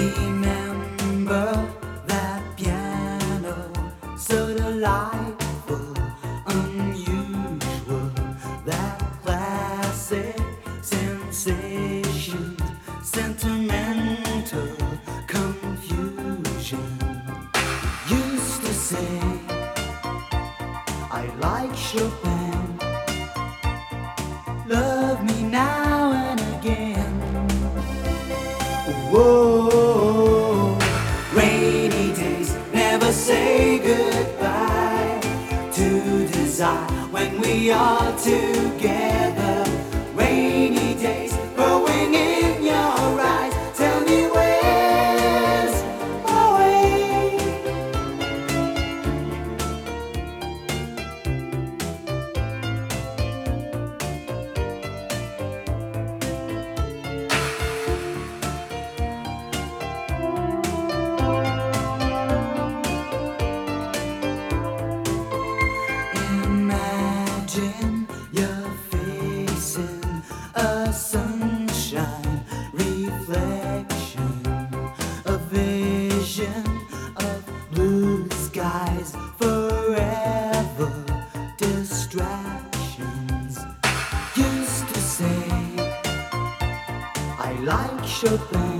Remember that piano, so delightful, unusual, that classic sensation, sentimental confusion. Used to say, I like Chopin, love me now and again. Whoa. To desire when we are together. Like Chopin.